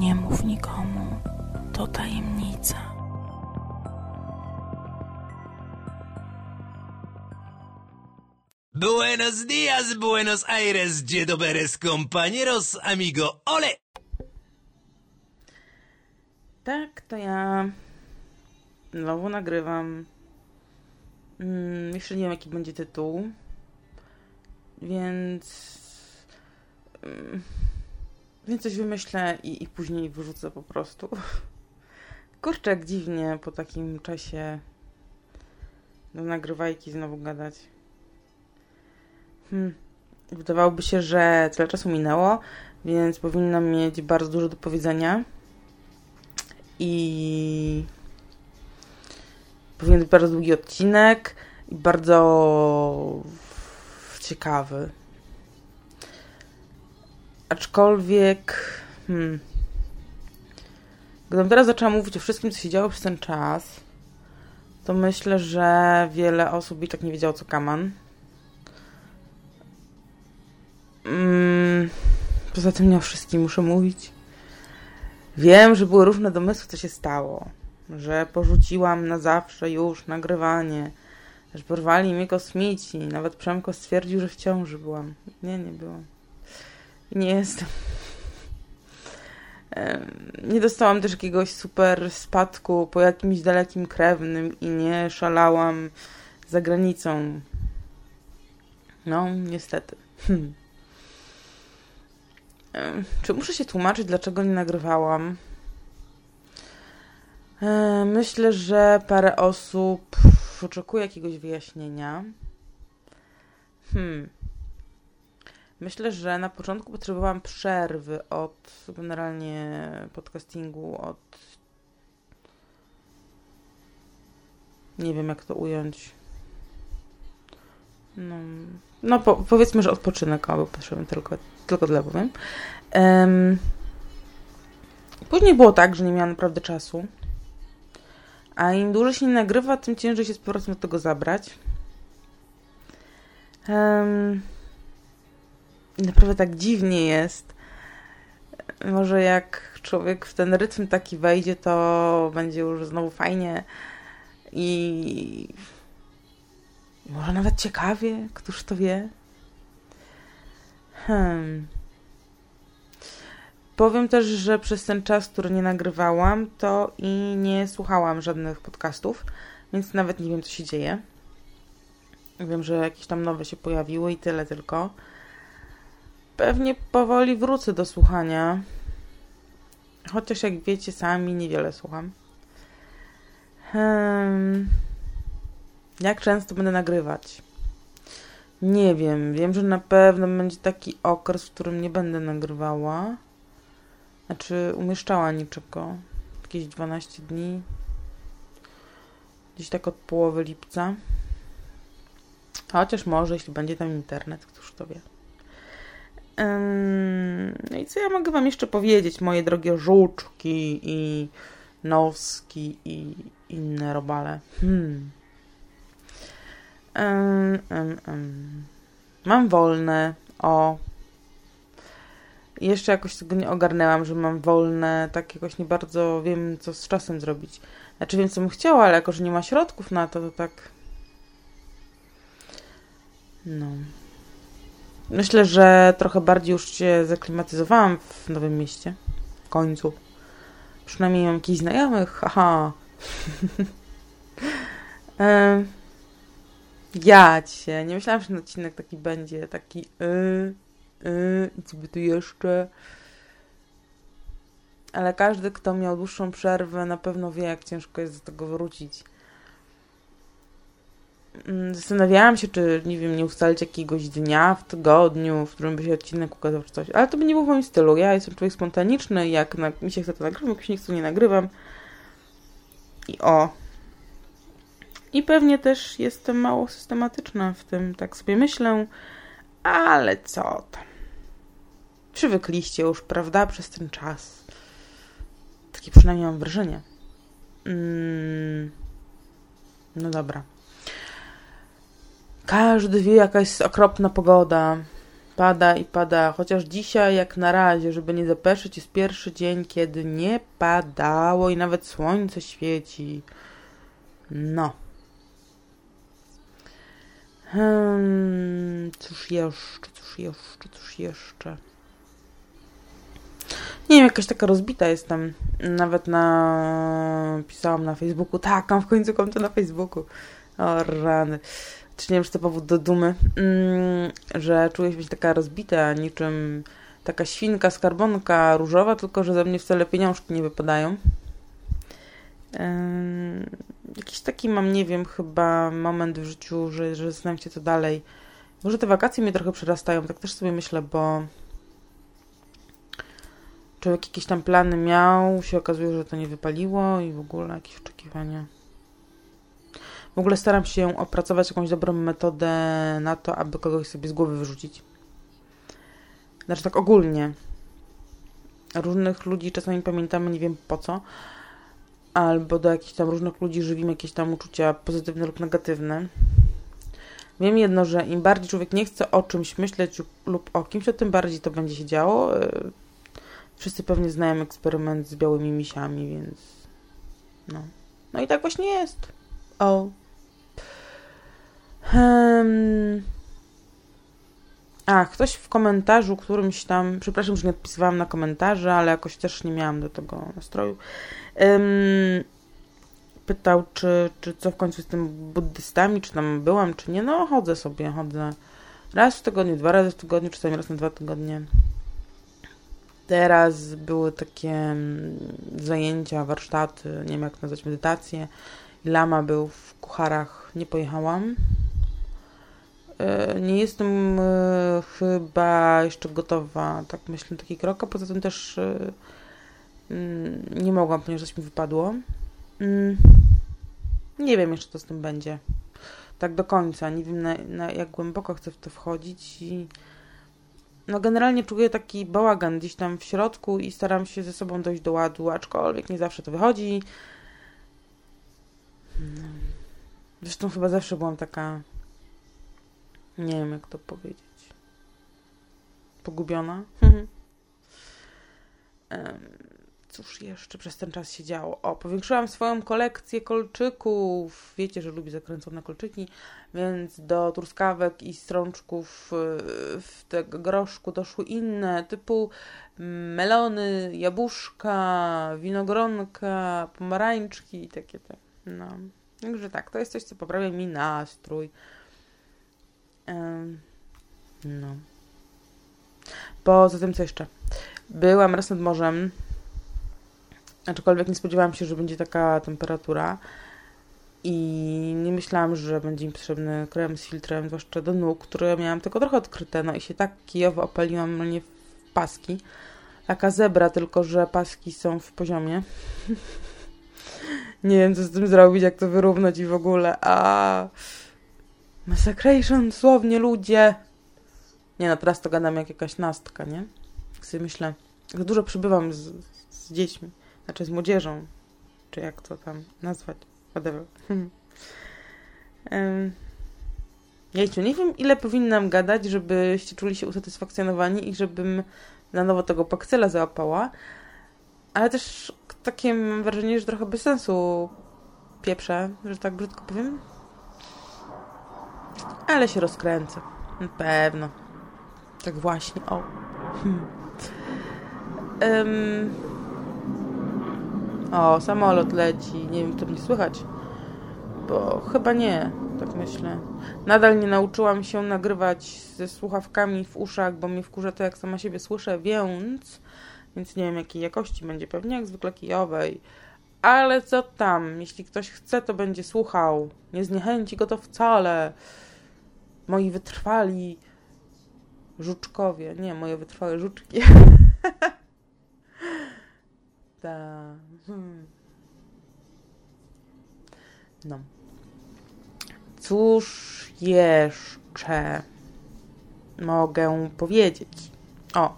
Nie mów nikomu, to tajemnica. Buenos dias, Buenos Aires, doberes compañeros, amigo, ole! Tak, to ja znowu nagrywam. Mm, jeszcze nie wiem, jaki będzie tytuł, więc. Mm, więc coś wymyślę i, i później wyrzucę po prostu. Kurczę, jak dziwnie po takim czasie do nagrywajki znowu gadać. Hmm. Wydawałoby się, że tyle czasu minęło, więc powinnam mieć bardzo dużo do powiedzenia. I powinien być bardzo długi odcinek i bardzo ciekawy. Aczkolwiek, hmm, gdybym teraz zaczęła mówić o wszystkim, co się działo przez ten czas, to myślę, że wiele osób i tak nie wiedziało, co kaman. Mm, poza tym nie o wszystkim muszę mówić. Wiem, że były różne domysły, co się stało. Że porzuciłam na zawsze już nagrywanie. Że porwali mnie kosmici. Nawet Przemko stwierdził, że w ciąży byłam. Nie, nie byłam. Nie jestem. Nie dostałam też jakiegoś super spadku po jakimś dalekim krewnym i nie szalałam za granicą. No, niestety. Hmm. Czy muszę się tłumaczyć, dlaczego nie nagrywałam? Myślę, że parę osób oczekuje jakiegoś wyjaśnienia. Hmm. Myślę, że na początku potrzebowałam przerwy od generalnie podcastingu, od. Nie wiem, jak to ująć. No, no po, powiedzmy, że odpoczynek, albo potrzebny tylko, tylko dla powiem. Um, później było tak, że nie miałam naprawdę czasu. A im dłużej się nie nagrywa, tym ciężej się z powrotem do tego zabrać. Um, naprawdę tak dziwnie jest. Może jak człowiek w ten rytm taki wejdzie, to będzie już znowu fajnie i może nawet ciekawie, któż to wie. Hmm. Powiem też, że przez ten czas, który nie nagrywałam, to i nie słuchałam żadnych podcastów, więc nawet nie wiem, co się dzieje. Wiem, że jakieś tam nowe się pojawiły i tyle tylko. Pewnie powoli wrócę do słuchania. Chociaż jak wiecie sami, niewiele słucham. Hmm. Jak często będę nagrywać? Nie wiem. Wiem, że na pewno będzie taki okres, w którym nie będę nagrywała. Znaczy, umieszczała niczego. Jakieś 12 dni. Gdzieś tak od połowy lipca. Chociaż może, jeśli będzie tam internet, któż to wie. No i co ja mogę Wam jeszcze powiedzieć, moje drogie żuczki i noski i inne robale? Hmm. Mam wolne. O. Jeszcze jakoś tego nie ogarnęłam, że mam wolne. Tak jakoś nie bardzo wiem, co z czasem zrobić. Znaczy wiem, co bym chciała, ale jako, że nie ma środków na to, to tak... No. Myślę, że trochę bardziej już się zaklimatyzowałam w nowym mieście. W końcu. Przynajmniej mam jakichś znajomych. Haha. Ja cię. Nie myślałam, że ten odcinek taki będzie. Taki yy, yy, co by tu jeszcze. Ale każdy, kto miał dłuższą przerwę, na pewno wie, jak ciężko jest do tego wrócić. Mm, zastanawiałam się, czy, nie wiem, nie ustalić jakiegoś dnia w tygodniu, w którym by się odcinek ukazał, czy coś. Ale to by nie było w moim stylu. Ja jestem człowiek spontaniczny, jak na, mi się chce, to nagrywam, jak się nie chce, nie nagrywam. I o, i pewnie też jestem mało systematyczna w tym, tak sobie myślę, ale co tam. Przywykliście już, prawda, przez ten czas. Takie przynajmniej mam wrażenie. Mm. No dobra. Każdy wie, jaka jest okropna pogoda. pada i pada. Chociaż dzisiaj, jak na razie, żeby nie zapeszyć, jest pierwszy dzień, kiedy nie padało i nawet słońce świeci. No. Hmm, cóż jeszcze, cóż jeszcze, cóż jeszcze. Nie wiem, jakaś taka rozbita jestem. Nawet na... pisałam na Facebooku. Tak, mam w końcu konto na Facebooku. O rany. Czy nie wiem, czy to powód do dumy, mm, że czuję się taka rozbita, niczym taka świnka, skarbonka różowa, tylko że ze mnie wcale pieniążki nie wypadają. jakiś taki mam, nie wiem, chyba moment w życiu, że, że zastanawiam się dalej. Może te wakacje mnie trochę przerastają, tak też sobie myślę, bo człowiek jakieś tam plany miał, się okazuje, że to nie wypaliło i w ogóle jakieś oczekiwania. Ogóle staram się opracować jakąś dobrą metodę na to, aby kogoś sobie z głowy wyrzucić. Znaczy tak ogólnie. Różnych ludzi czasami pamiętamy, nie wiem po co, albo do jakichś tam różnych ludzi żywimy jakieś tam uczucia pozytywne lub negatywne. Wiem jedno, że im bardziej człowiek nie chce o czymś myśleć lub o kimś, to tym bardziej to będzie się działo. Wszyscy pewnie znają eksperyment z białymi misiami, więc no. No i tak właśnie jest. O. Hmm. A, ktoś w komentarzu którymś tam, przepraszam, że nie odpisywałam na komentarze, ale jakoś też nie miałam do tego nastroju. Um, pytał, czy, czy co w końcu z tym buddystami, czy tam byłam, czy nie. No, chodzę sobie, chodzę raz w tygodniu, dwa razy w tygodniu, czasami raz na dwa tygodnie. Teraz były takie zajęcia, warsztaty, nie wiem jak nazwać, medytacje. Lama był w kucharach, nie pojechałam. E, nie jestem e, chyba jeszcze gotowa, tak myślę, taki krok, a poza tym też e, mm, nie mogłam, ponieważ coś mi wypadło. Mm, nie wiem jeszcze, co z tym będzie. Tak do końca. Nie wiem, na, na jak głęboko chcę w to wchodzić i no generalnie czuję taki bałagan gdzieś tam w środku i staram się ze sobą dojść do ładu, aczkolwiek nie zawsze to wychodzi. No. Zresztą chyba zawsze byłam taka nie wiem jak to powiedzieć pogubiona. um, cóż jeszcze przez ten czas się działo? O, powiększyłam swoją kolekcję kolczyków. Wiecie, że lubię zakręcone kolczyki, więc do truskawek i strączków y, w tego groszku doszły inne, typu melony, jabłuszka, winogronka, pomarańczki i takie te. No. Także tak, to jest coś, co poprawia mi nastrój. No. Poza tym, co jeszcze? Byłam raz nad morzem Aczkolwiek nie spodziewałam się, że będzie taka temperatura i nie myślałam, że będzie mi potrzebny krem z filtrem, zwłaszcza do nóg, które miałam tylko trochę odkryte, no i się tak kijowo opaliłam mnie w paski. Taka zebra, tylko że paski są w poziomie. nie wiem, co z tym zrobić, jak to wyrównać i w ogóle, a... Massacration, słownie ludzie. Nie no, teraz to gadam jak jakaś nastka, nie? Jak sobie myślę, jak dużo przybywam z, z dziećmi. Znaczy z młodzieżą, czy jak to tam nazwać, whatever. um, Jejciu, nie wiem ile powinnam gadać, żebyście czuli się usatysfakcjonowani i żebym na nowo tego pakcela załapała, ale też takie mam wrażenie, że trochę bez sensu pieprzę, że tak brzydko powiem. Ale się rozkręcę. Na pewno. Tak właśnie, o. Um, o, samolot leci. Nie wiem, to mnie słychać. Bo chyba nie, tak myślę. Nadal nie nauczyłam się nagrywać ze słuchawkami w uszach, bo mnie wkurza to, jak sama siebie słyszę, więc... Więc nie wiem, jakiej jakości będzie. Pewnie jak zwykle kijowej. Ale co tam? Jeśli ktoś chce, to będzie słuchał. Nie zniechęci go to wcale. Moi wytrwali żuczkowie. Nie, moje wytrwałe żuczki. Ta. Hmm. No. Cóż jeszcze mogę powiedzieć? O.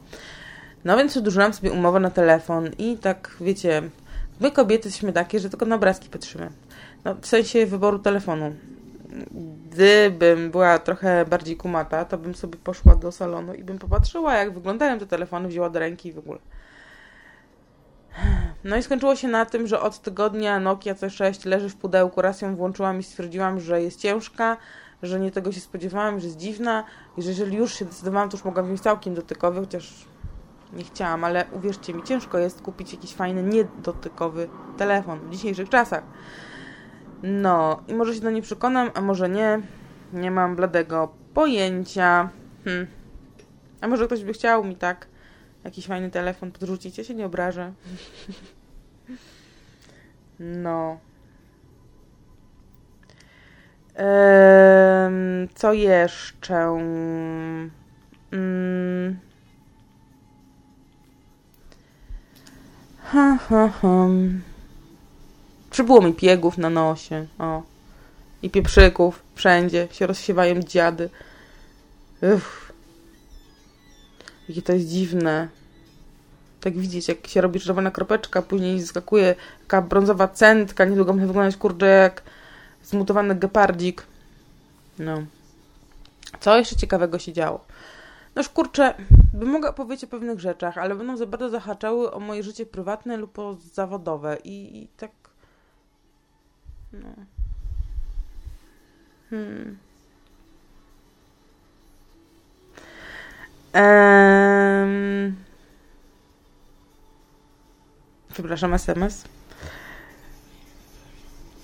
No więc przedłużyłam sobie umowę na telefon i tak, wiecie, my kobiety jesteśmy takie, że tylko na obrazki patrzymy. No, w sensie wyboru telefonu. Gdybym była trochę bardziej kumata, to bym sobie poszła do salonu i bym popatrzyła, jak wyglądają te telefony, wzięła do ręki i w ogóle. No i skończyło się na tym, że od tygodnia Nokia C6 leży w pudełku. Raz ją włączyłam i stwierdziłam, że jest ciężka, że nie tego się spodziewałam, że jest dziwna i że jeżeli już się decydowałam, to już mogłam wziąć całkiem dotykowy, chociaż nie chciałam, ale uwierzcie mi, ciężko jest kupić jakiś fajny, niedotykowy telefon w dzisiejszych czasach. No, i może się do niej przekonam, a może nie. Nie mam bladego pojęcia. Hm. A może ktoś by chciał mi tak jakiś fajny telefon podrzucić? Ja się nie obrażę. no. Ehm, co jeszcze? Mm. Ha, ha, ha. Przybyło mi piegów na nosie, o. I pieprzyków wszędzie się rozsiewają dziady. Uff. Jakie to jest dziwne. Tak widzieć, jak się robi czerwona kropeczka, później skakuje taka brązowa centka, niedługo będzie wyglądać, kurde, jak zmutowany gepardzik. No. Co jeszcze ciekawego się działo? Noż kurczę, bym mogła opowiedzieć o pewnych rzeczach, ale będą za bardzo zahaczały o moje życie prywatne lub o zawodowe i, i tak no. Hmm. Um. Przepraszam, SMS.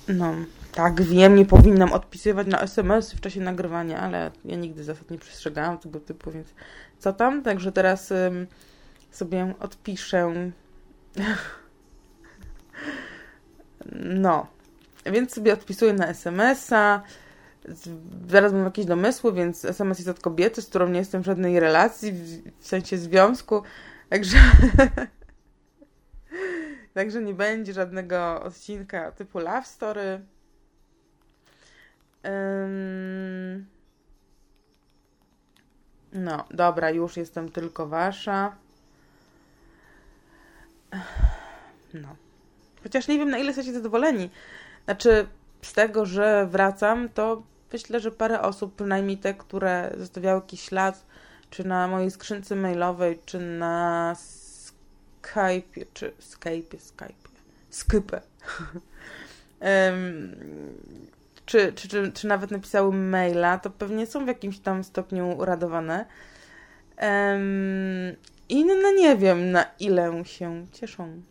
No, tak, wiem, nie powinnam odpisywać na SMS w czasie nagrywania, ale ja nigdy zasad nie przestrzegałam tego typu, więc co tam? Także teraz um, sobie odpiszę. no. Więc sobie odpisuję na SMS-a. Zaraz mam jakieś domysły, więc SMS jest od kobiety, z którą nie jestem w żadnej relacji, w sensie związku. Także. Także nie będzie żadnego odcinka typu Love Story. No, dobra, już jestem tylko wasza. No. Chociaż nie wiem, na ile jesteście zadowoleni. Znaczy, z tego, że wracam, to myślę, że parę osób, przynajmniej te, które zostawiały jakiś ślad, czy na mojej skrzynce mailowej, czy na Skype, czy Skype, Skype, Skype. um, czy, czy, czy, czy nawet napisały maila, to pewnie są w jakimś tam stopniu uradowane. Um, inne nie wiem, na ile się cieszą.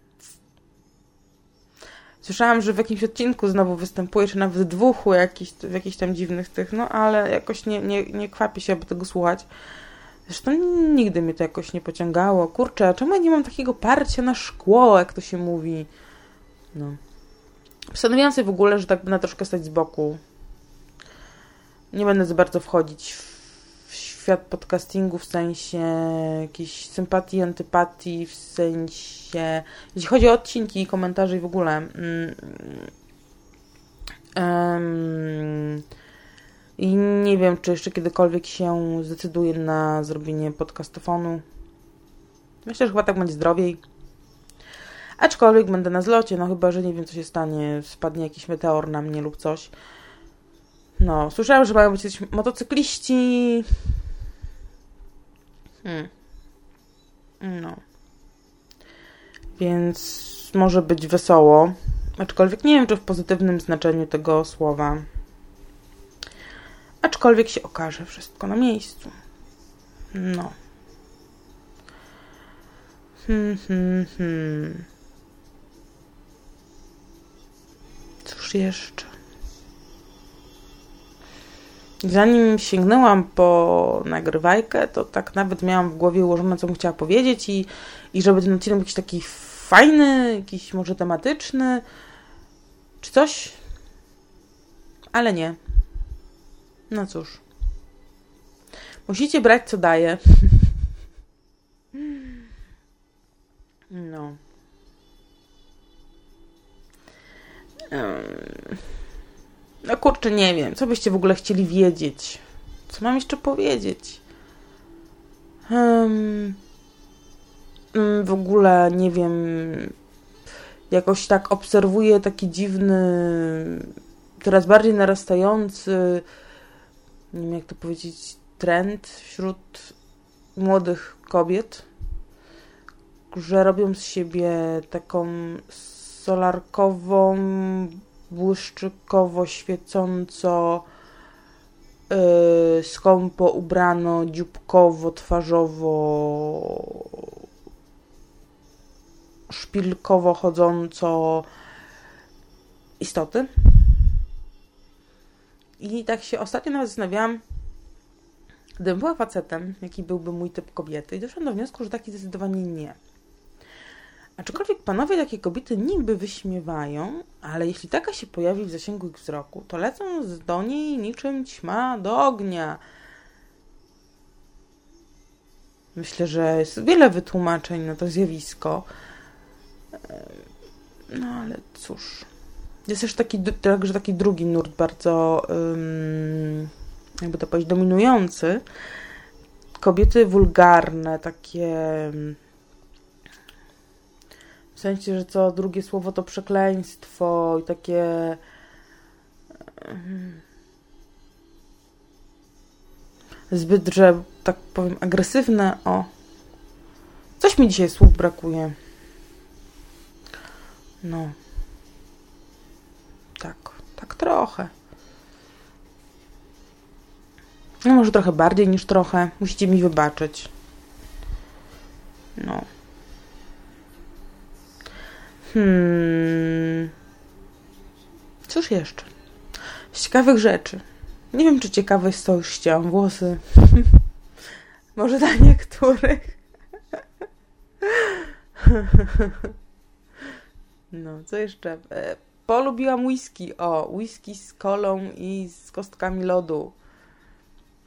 Słyszałam, że w jakimś odcinku znowu występuje, czy nawet dwóch jakiś, w jakichś tam dziwnych tych, no ale jakoś nie, nie, nie kwapi się, aby tego słuchać. Zresztą nigdy mnie to jakoś nie pociągało. Kurczę, czemu ja nie mam takiego parcia na szkło, jak to się mówi? No. Postanowiłam sobie w ogóle, że tak będę troszkę stać z boku. Nie będę za bardzo wchodzić w świat podcastingu w sensie jakiejś sympatii, antypatii, w sensie... Jeśli chodzi o odcinki i komentarze i w ogóle... Mm, um, i nie wiem, czy jeszcze kiedykolwiek się zdecyduję na zrobienie podcastofonu. Myślę, że chyba tak będzie zdrowiej. Aczkolwiek będę na zlocie, no chyba, że nie wiem, co się stanie. Spadnie jakiś meteor na mnie lub coś. No, słyszałem, że mają być motocykliści. Hmm. No. Więc może być wesoło. Aczkolwiek nie wiem, czy w pozytywnym znaczeniu tego słowa. Aczkolwiek się okaże wszystko na miejscu. No. Hmm, hmm, hmm. Cóż jeszcze? Zanim sięgnęłam po nagrywajkę, to tak nawet miałam w głowie ułożone, co bym chciała powiedzieć i, i żeby ten odcinek był jakiś taki fajny, jakiś może tematyczny, czy coś. Ale nie. No cóż. Musicie brać, co daje. No. No kurczę, nie wiem. Co byście w ogóle chcieli wiedzieć? Co mam jeszcze powiedzieć? Um, w ogóle nie wiem. Jakoś tak obserwuję taki dziwny coraz bardziej narastający, nie wiem jak to powiedzieć, trend wśród młodych kobiet, że robią z siebie taką solarkową, błyszczykowo świecąco yy, skąpo ubrano, dzióbkowo, twarzowo szpilkowo chodząco istoty. I tak się ostatnio nawet zastanawiałam, gdybym była facetem, jaki byłby mój typ kobiety, i doszłam do wniosku, że taki zdecydowanie nie. Aczkolwiek panowie takie kobiety niby wyśmiewają, ale jeśli taka się pojawi w zasięgu ich wzroku, to lecą do niej niczym ćma do ognia. Myślę, że jest wiele wytłumaczeń na to zjawisko. No ale cóż. Jest też taki, także taki drugi nurt bardzo, jakby to powiedzieć, dominujący. Kobiety wulgarne, takie w sensie, że co drugie słowo to przekleństwo i takie. Zbyt, że tak powiem, agresywne. O. Coś mi dzisiaj słów brakuje. No. Tak, tak trochę. No może trochę bardziej niż trochę. Musicie mi wybaczyć. No. Hmm. Cóż jeszcze? Z ciekawych rzeczy. Nie wiem, czy ciekawe jest to, już ścięłam włosy. Może dla niektórych. no, co jeszcze? E, polubiłam whisky. O, whisky z kolą i z kostkami lodu.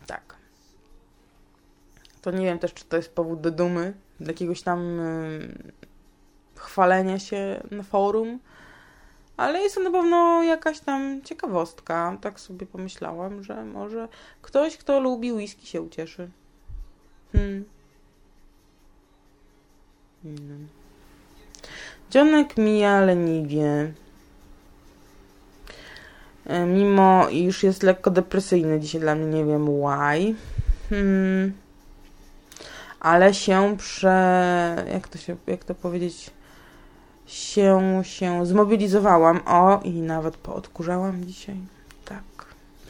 Tak. To nie wiem też, czy to jest powód do dumy. Do jakiegoś tam chwalenia się na forum, ale jest to na pewno jakaś tam ciekawostka. Tak sobie pomyślałam, że może ktoś, kto lubi whisky się ucieszy. Hmm. Hmm. Dzionek mija leniwie. E, mimo iż jest lekko depresyjny dzisiaj dla mnie, nie wiem why. Hmm. Ale się prze... jak to się, jak to powiedzieć się, się zmobilizowałam. O, i nawet poodkurzałam dzisiaj. Tak,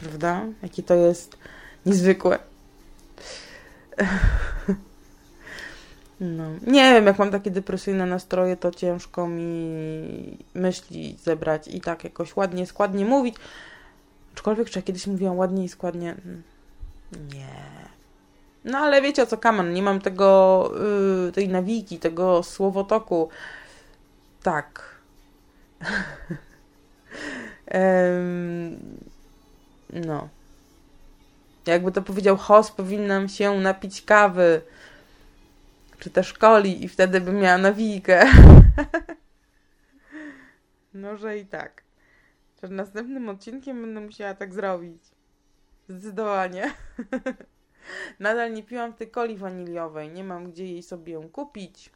prawda? Jakie to jest niezwykłe. No. Nie wiem, jak mam takie depresyjne nastroje, to ciężko mi myśli zebrać i tak jakoś ładnie, składnie mówić. Aczkolwiek, czy ja kiedyś mówiłam ładnie i składnie? Nie. No ale wiecie o co, kaman, nie mam tego, yy, tej nawiki, tego słowotoku. Tak. no. Jakby to powiedział host, powinnam się napić kawy. Czy też coli i wtedy bym miała nawijkę. no, że i tak. Że następnym odcinkiem będę musiała tak zrobić. Zdecydowanie. Nadal nie piłam tej coli waniliowej. Nie mam gdzie jej sobie ją kupić.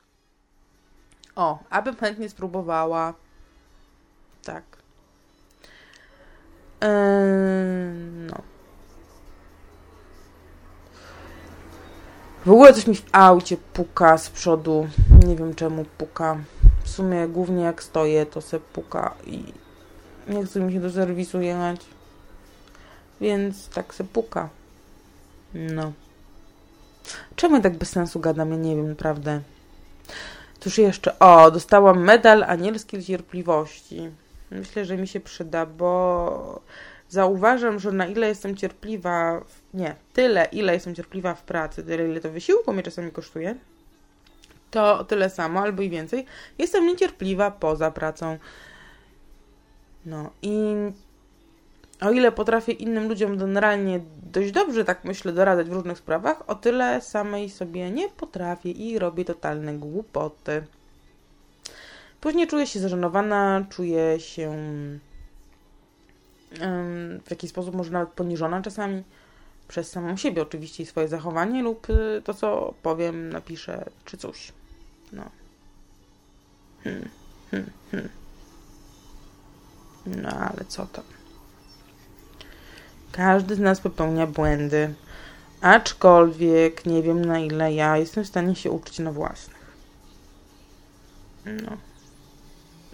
O, abym chętnie spróbowała. Tak. Yy, no. W ogóle coś mi w aucie puka z przodu. Nie wiem czemu puka. W sumie głównie jak stoję, to se puka i nie chce mi się do serwisu jechać. Więc tak se puka. No. Czemu tak bez sensu gadam? Ja nie wiem, naprawdę. Cóż jeszcze? O, dostałam medal anielskiej cierpliwości. Myślę, że mi się przyda, bo zauważam, że na ile jestem cierpliwa, w... nie, tyle, ile jestem cierpliwa w pracy, tyle, ile to wysiłku mnie czasami kosztuje, to tyle samo, albo i więcej, jestem niecierpliwa poza pracą. No i o ile potrafię innym ludziom generalnie dość dobrze, tak myślę, doradzać w różnych sprawach, o tyle samej sobie nie potrafię i robię totalne głupoty. Później czuję się zażenowana, czuję się w jakiś sposób może nawet poniżona czasami przez samą siebie oczywiście i swoje zachowanie lub to, co powiem, napiszę, czy coś. No. Hmm, hmm, hmm. No, ale co tam? Każdy z nas popełnia błędy. Aczkolwiek nie wiem na ile ja jestem w stanie się uczyć na własnych. No.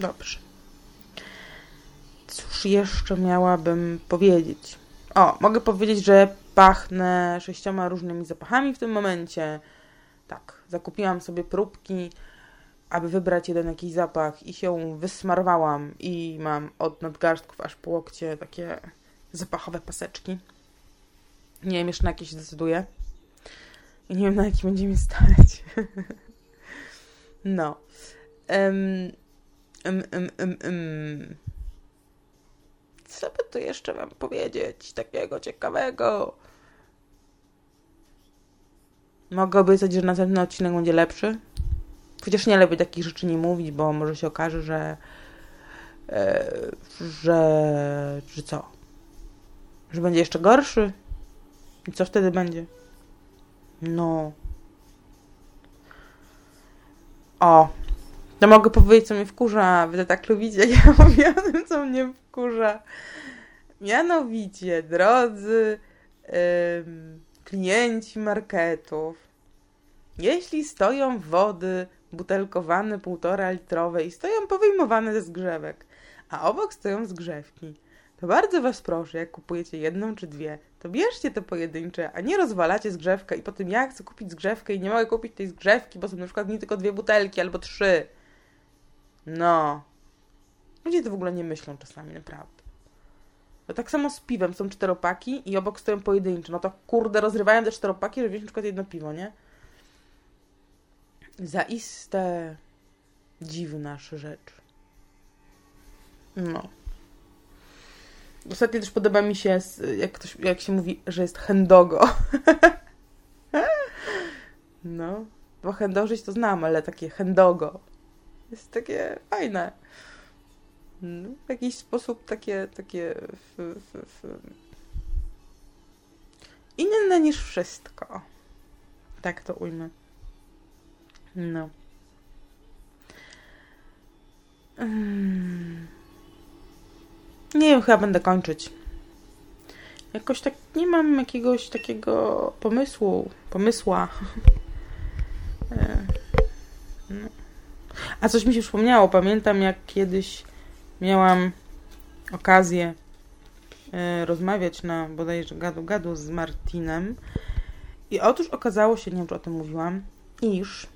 Dobrze. Cóż jeszcze miałabym powiedzieć? O, mogę powiedzieć, że pachnę sześcioma różnymi zapachami w tym momencie. Tak, zakupiłam sobie próbki, aby wybrać jeden jakiś zapach i się wysmarowałam i mam od nadgarstków aż po łokcie takie zapachowe paseczki. Nie wiem jeszcze na jakie się decyduję. I nie wiem na jaki będzie mi stać. no. Um, um, um, um, um. Co by tu jeszcze wam powiedzieć takiego ciekawego? Mogę obiecać, że następny odcinek będzie lepszy. Chociaż nie lepiej takich rzeczy nie mówić, bo może się okaże, że e, że, że co? Że będzie jeszcze gorszy? I co wtedy będzie? No. O. To mogę powiedzieć, co mnie wkurza. Wy to tak lubicie, jak ja mówię o tym, co mnie wkurza. Mianowicie, drodzy klienci marketów, jeśli stoją wody butelkowane, półtora litrowe i stoją powyjmowane ze zgrzewek, a obok stoją zgrzewki, to bardzo Was proszę, jak kupujecie jedną czy dwie, to bierzcie te pojedyncze, a nie rozwalacie zgrzewkę i potem ja chcę kupić zgrzewkę i nie mogę kupić tej zgrzewki, bo są na przykład nie tylko dwie butelki albo trzy. No. Ludzie to w ogóle nie myślą czasami, naprawdę. To tak samo z piwem. Są czteropaki i obok stoją pojedyncze. No to kurde, rozrywają te czteropaki, żeby wziąć na przykład jedno piwo, nie? Zaiste dziwna rzecz. No. Ostatnio też podoba mi się, jak, ktoś, jak się mówi, że jest hendogo. no. Bo hendożyć to znam, ale takie hendogo. Jest takie fajne. No, w jakiś sposób takie, takie f, f, f, inne niż wszystko. Tak to ujmę. No. Hmm. Nie wiem, chyba będę kończyć. Jakoś tak nie mam jakiegoś takiego pomysłu, pomysła. E, no. A coś mi się przypomniało. Pamiętam, jak kiedyś miałam okazję e, rozmawiać na bodajże gadu-gadu z Martinem. I otóż okazało się, nie wiem, czy o tym mówiłam, iż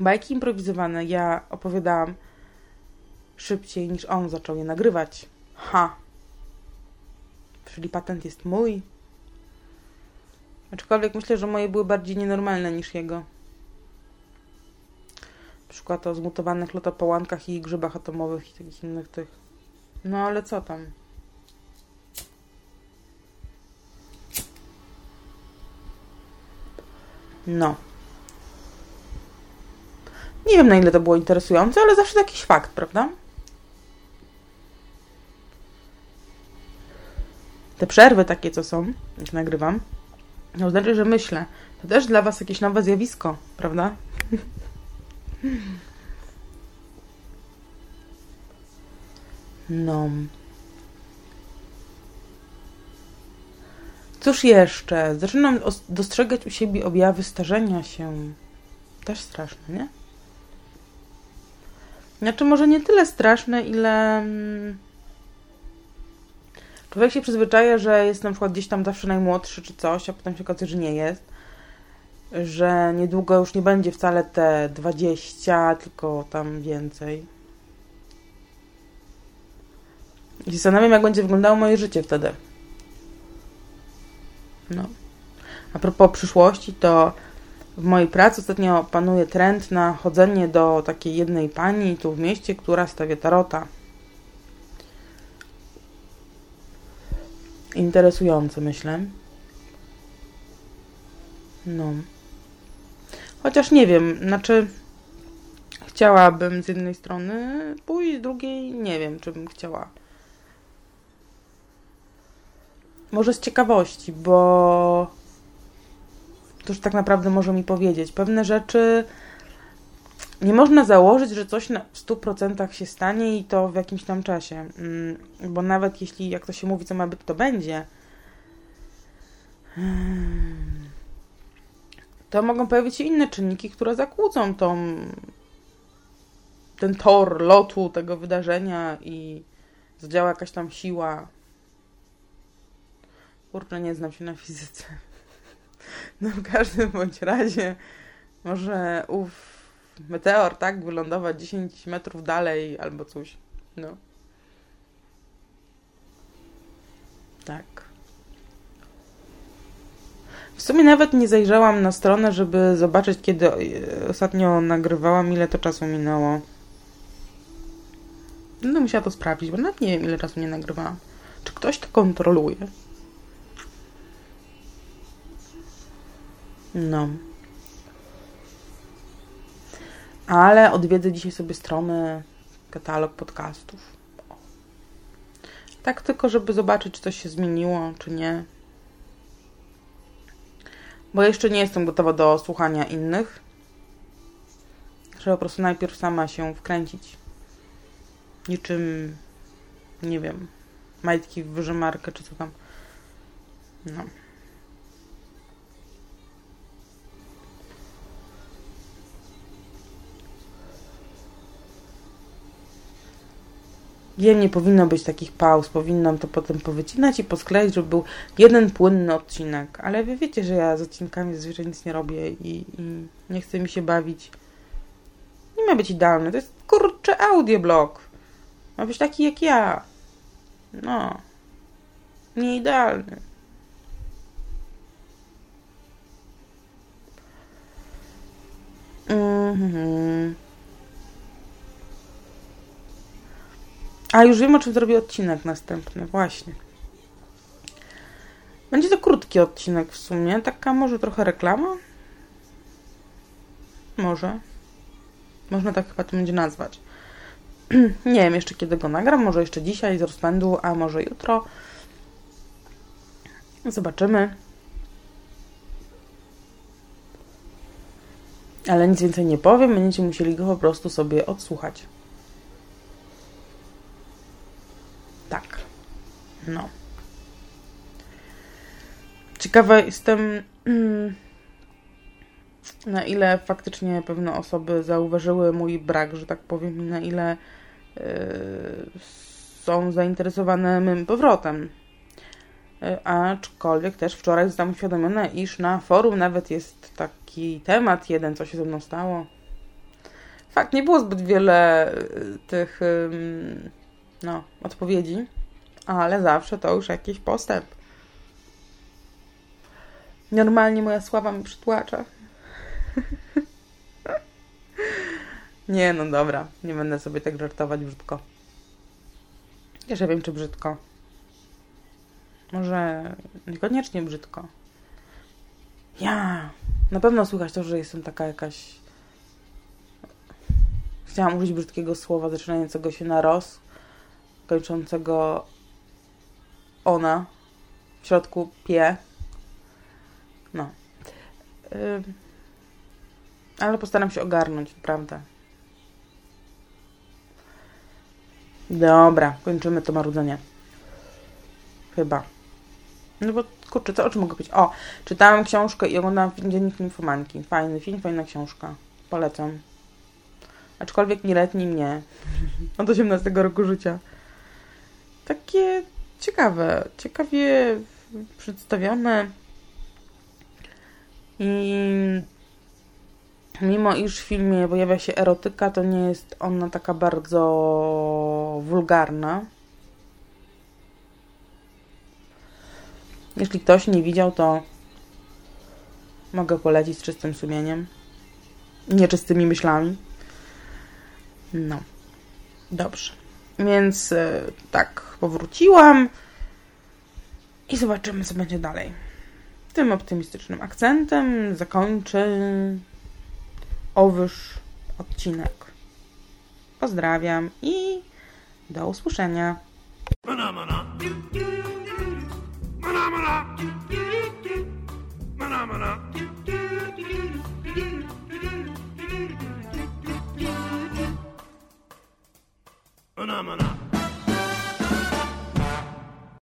bajki improwizowane ja opowiadałam szybciej niż on zaczął je nagrywać. Ha! Czyli patent jest mój. Aczkolwiek myślę, że moje były bardziej nienormalne niż jego. Na przykład o zmutowanych lotopołankach i grzybach atomowych i takich innych tych. No ale co tam? No. Nie wiem na ile to było interesujące, ale zawsze to jakiś fakt, prawda? Te przerwy takie, co są, jak nagrywam, to znaczy, że myślę. To też dla Was jakieś nowe zjawisko, prawda? No. Cóż jeszcze? Zaczynam dostrzegać u siebie objawy starzenia się. Też straszne, nie? Znaczy, może nie tyle straszne, ile. Człowiek się przyzwyczaja, że jest na przykład gdzieś tam zawsze najmłodszy czy coś, a potem się okazuje, że nie jest. Że niedługo już nie będzie wcale te 20, tylko tam więcej. I zastanawiam, jak będzie wyglądało moje życie wtedy. No. A propos przyszłości, to w mojej pracy ostatnio panuje trend na chodzenie do takiej jednej pani tu w mieście, która stawia tarota. Interesujące, myślę. No. Chociaż nie wiem, znaczy chciałabym z jednej strony pójść, z drugiej nie wiem, czy bym chciała. Może z ciekawości, bo to już tak naprawdę może mi powiedzieć. Pewne rzeczy nie można założyć, że coś na, w 100% się stanie i to w jakimś tam czasie. Mm, bo nawet jeśli, jak to się mówi, co ma być, to będzie, Hmm. To mogą pojawić się inne czynniki, które zakłócą tą, ten tor lotu tego wydarzenia i zadziała jakaś tam siła. Kurczę, nie znam się na fizyce. No w każdym bądź razie może ów meteor, tak, wylądować 10 metrów dalej albo coś. No. Tak. W sumie nawet nie zajrzałam na stronę, żeby zobaczyć, kiedy ostatnio nagrywałam, ile to czasu minęło. Będę musiała to sprawdzić, bo nawet nie wiem, ile czasu nie nagrywałam. Czy ktoś to kontroluje? No. Ale odwiedzę dzisiaj sobie stronę, katalog podcastów. Tak tylko, żeby zobaczyć, czy coś się zmieniło, czy nie. Bo jeszcze nie jestem gotowa do słuchania innych. Trzeba po prostu najpierw sama się wkręcić. Niczym, nie wiem, majtki w wyżymarkę, czy co tam. No. Wiem, nie powinno być takich pauz, powinnam to potem powycinać i poskleić, żeby był jeden płynny odcinek. Ale wy wiecie, że ja z odcinkami zazwyczaj nic nie robię i, i nie chcę mi się bawić. Nie ma być idealny, to jest kurczę audioblog. Ma być taki jak ja. No. Nie idealny. Mhm. A już wiem, o czym zrobię odcinek następny, właśnie. Będzie to krótki odcinek w sumie, taka może trochę reklama? Może. Można tak chyba to będzie nazwać. Nie wiem jeszcze kiedy go nagram, może jeszcze dzisiaj z rozpędu, a może jutro. Zobaczymy. Ale nic więcej nie powiem, będziecie musieli go po prostu sobie odsłuchać. Tak. No. Ciekawa jestem, mm, na ile faktycznie pewne osoby zauważyły mój brak, że tak powiem, na ile yy, są zainteresowane mym powrotem. Yy, aczkolwiek też wczoraj zostałam uświadomiona, iż na forum nawet jest taki temat jeden, co się ze mną stało. Fakt, nie było zbyt wiele yy, tych no, odpowiedzi, ale zawsze to już jakiś postęp. Normalnie moja sława mi przytłacza. nie, no dobra, nie będę sobie tak żartować brzydko. Ja wiem, czy brzydko. Może niekoniecznie brzydko. Ja. Na pewno słychać to, że jestem taka jakaś. Chciałam użyć brzydkiego słowa zaczynającego się na roz, kończącego ona, w środku pie. No. Yy, ale postaram się ogarnąć, prawda. Dobra, kończymy to marudzenie. Chyba. No bo kurczę, co o czym mogę powiedzieć? O, czytałam książkę i oglądałam film Dziennik Infomanki. Fajny film, fajna książka. Polecam. Aczkolwiek nieletni mnie. Od 18 roku życia takie ciekawe, ciekawie przedstawione. I mimo iż w filmie pojawia się erotyka, to nie jest ona taka bardzo wulgarna. Jeśli ktoś nie widział, to mogę polecić z czystym sumieniem. Nieczystymi myślami. No. Dobrze. Więc e, tak, powróciłam i zobaczymy, co będzie dalej. Tym optymistycznym akcentem zakończę owyż odcinek. Pozdrawiam i do usłyszenia. Mana.